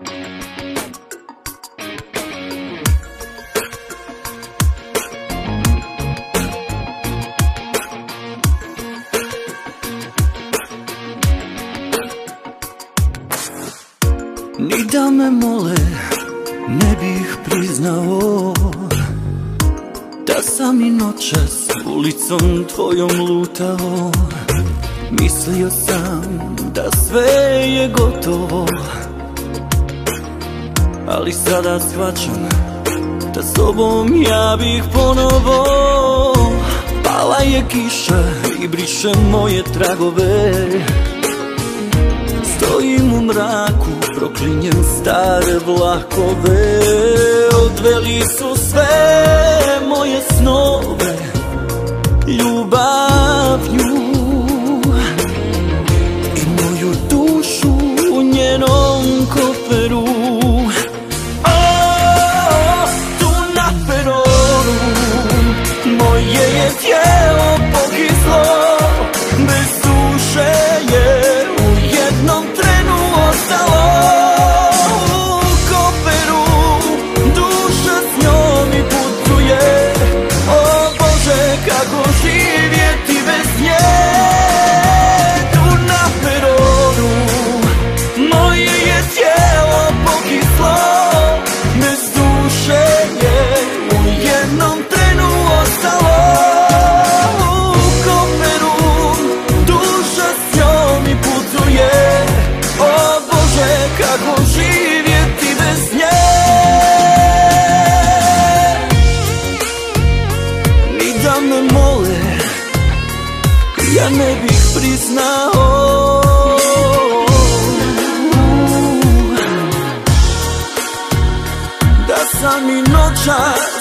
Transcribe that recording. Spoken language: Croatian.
Ni da me mole, ne bih priznao Da sam i noćas ulicom tvojom lutao. Mislio sam da sve je gotovo ali sada shvaćam Da s ja bih ponovo. Pala je kiša i briše moje tragove. Stojim u mraku, proklinjem stare vlakove. Odveli su sve moje snove Ljubav, ljubav ja ne bih priznao. Da sam i noćas